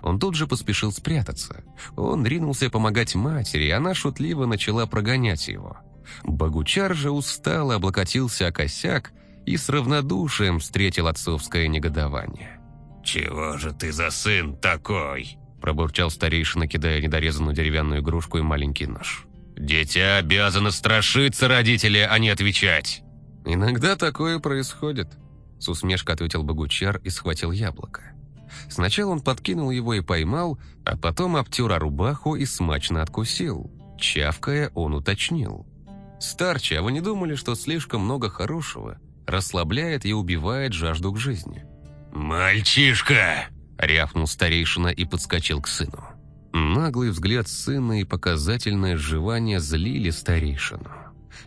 Он тут же поспешил спрятаться. Он ринулся помогать матери, и она шутливо начала прогонять его. Богучар же устало облокотился о косяк и с равнодушием встретил отцовское негодование. «Чего же ты за сын такой?» пробурчал старейшина, кидая недорезанную деревянную игрушку и маленький нож. «Дитя обязано страшиться родителя, а не отвечать!» «Иногда такое происходит», — с усмешкой ответил Богучар и схватил яблоко. Сначала он подкинул его и поймал, а потом обтер рубаху и смачно откусил. Чавкая, он уточнил. «Старче, а вы не думали, что слишком много хорошего расслабляет и убивает жажду к жизни. «Мальчишка!» — рявкнул старейшина и подскочил к сыну. Наглый взгляд сына и показательное жевание злили старейшину.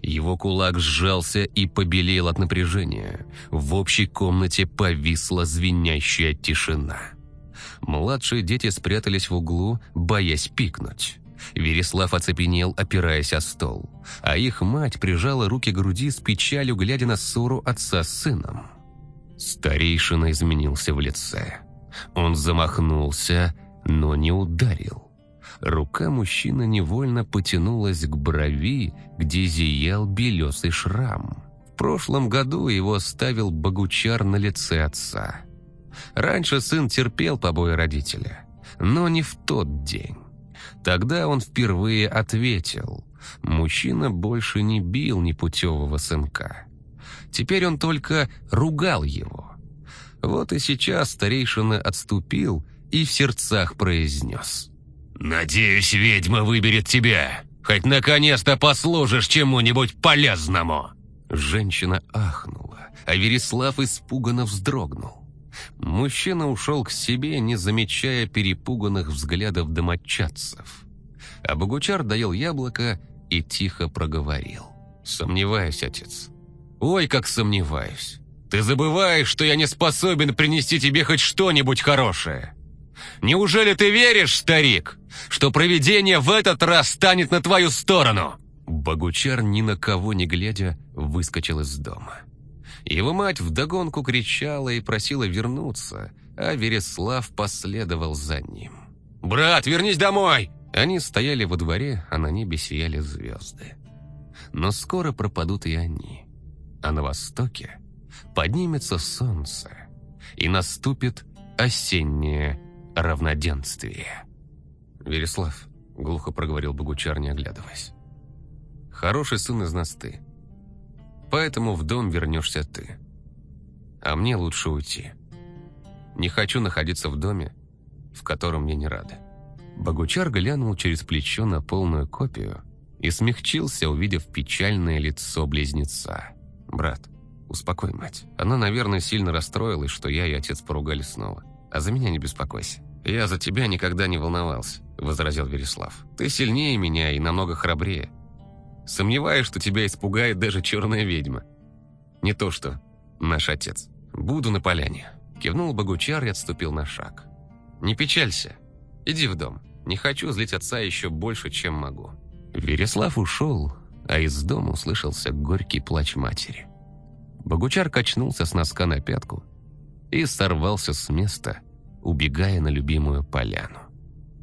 Его кулак сжался и побелел от напряжения. В общей комнате повисла звенящая тишина. Младшие дети спрятались в углу, боясь пикнуть. Вереслав оцепенел, опираясь о стол, а их мать прижала руки к груди с печалью, глядя на ссору отца с сыном. Старейшина изменился в лице. Он замахнулся, но не ударил. Рука мужчины невольно потянулась к брови, где зиял белесый шрам. В прошлом году его оставил богучар на лице отца. Раньше сын терпел побои родителя, но не в тот день. Тогда он впервые ответил. Мужчина больше не бил непутевого сынка. Теперь он только ругал его. Вот и сейчас старейшина отступил и в сердцах произнес. «Надеюсь, ведьма выберет тебя. Хоть наконец-то послужишь чему-нибудь полезному!» Женщина ахнула, а Вереслав испуганно вздрогнул. Мужчина ушел к себе, не замечая перепуганных взглядов домочадцев. А Богучар доел яблоко и тихо проговорил. «Сомневаюсь, отец. Ой, как сомневаюсь. Ты забываешь, что я не способен принести тебе хоть что-нибудь хорошее. Неужели ты веришь, старик, что провидение в этот раз станет на твою сторону?» Богучар, ни на кого не глядя, выскочил из дома. Его мать вдогонку кричала и просила вернуться, а Вереслав последовал за ним. «Брат, вернись домой!» Они стояли во дворе, а на небе сияли звезды. Но скоро пропадут и они. А на востоке поднимется солнце, и наступит осеннее равноденствие. «Вереслав», — глухо проговорил Богучар, не оглядываясь, — «хороший сын из нас ты. Поэтому в дом вернешься ты. А мне лучше уйти. Не хочу находиться в доме, в котором мне не рады. Богучар глянул через плечо на полную копию и смягчился, увидев печальное лицо близнеца. «Брат, успокой мать. Она, наверное, сильно расстроилась, что я и отец поругали снова. А за меня не беспокойся. Я за тебя никогда не волновался», — возразил Вереслав. «Ты сильнее меня и намного храбрее. Сомневаюсь, что тебя испугает даже черная ведьма. Не то что наш отец. Буду на поляне». Кивнул Богучар и отступил на шаг. «Не печалься. Иди в дом. Не хочу злить отца еще больше, чем могу». Вереслав ушел, а из дома услышался горький плач матери. Богучар качнулся с носка на пятку и сорвался с места, убегая на любимую поляну.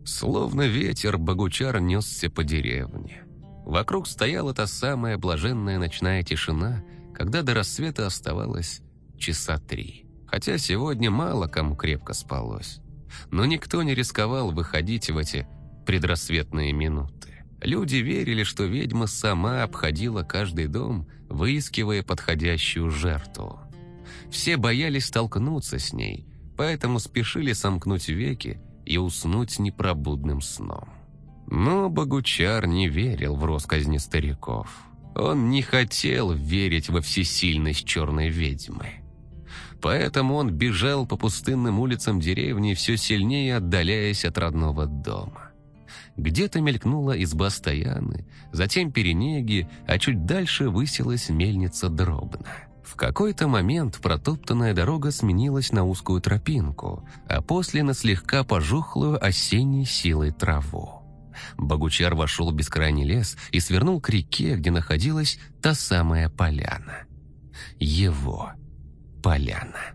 Словно ветер, Богучар несся по деревне. Вокруг стояла та самая блаженная ночная тишина, когда до рассвета оставалось часа три. Хотя сегодня мало кому крепко спалось. Но никто не рисковал выходить в эти предрассветные минуты. Люди верили, что ведьма сама обходила каждый дом, выискивая подходящую жертву. Все боялись столкнуться с ней, поэтому спешили сомкнуть веки и уснуть непробудным сном. Но Богучар не верил в росказни стариков. Он не хотел верить во всесильность черной ведьмы. Поэтому он бежал по пустынным улицам деревни, все сильнее отдаляясь от родного дома. Где-то мелькнула изба стояны, затем перенеги, а чуть дальше высилась мельница дробна. В какой-то момент протоптанная дорога сменилась на узкую тропинку, а после на слегка пожухлую осенней силой траву. Богучар вошел в бескрайний лес и свернул к реке, где находилась та самая поляна. Его поляна.